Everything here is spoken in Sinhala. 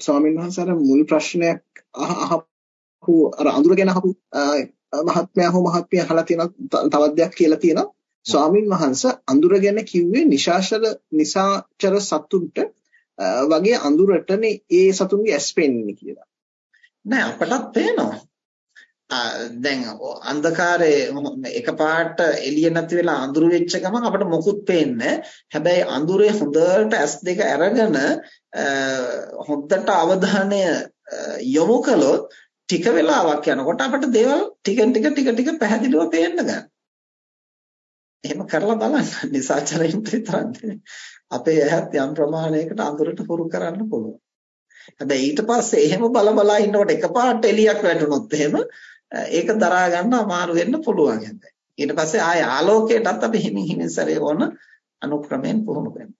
ස්වාමීන් වහන්සේ අර මුල් ප්‍රශ්නයක් අහපු අර අඳුර ගැන අහපු මහත්මයා හෝ මහත්මිය අහලා තියෙන තවත් දෙයක් කියලා තියෙනවා. ස්වාමින් වහන්සේ අඳුර ගැන කිව්වේ නිශාචර නිසාචර සතුන්ට වගේ අඳුරටනේ ඒ සතුන්ගේ ඇස් පෙන්නේ කියලා. නෑ අපටත් පේනවා. දැන් අන්ධකාරයේ එකපාරට එළිය නැති වෙලා අඳුර වෙච්ච ගමන් අපිට මොකුත් පේන්නේ හැබැයි අඳුරේ හොඳට ඇස් දෙක අරගෙන හොඳට අවධානය යොමු කළොත් ටික වෙලාවක් යනකොට අපිට දේවල් ටික ටික ටික ටික පැහැදිලිව පේන්න ගන්නවා. එහෙම කරලා බලන්න නිසාචරයින්ට විතරක් අපේ ඇහත් යම් ප්‍රමාණයකට අඳුරට හුරු කරන්න පුළුවන්. හැබැයි ඊට පස්සේ එහෙම බල බලා ඉන්නකොට එකපාරට එළියක් වැටුනොත් එහෙම ඒක දරා ගන්න අමාරු වෙන්න පුළුවන් හැබැයි. ඊට පස්සේ ආය ආලෝකයටත් අපි හිමින් හිමින් සැරේ ඕන අනුක්‍රමයෙන් පුහුණු කරනවා.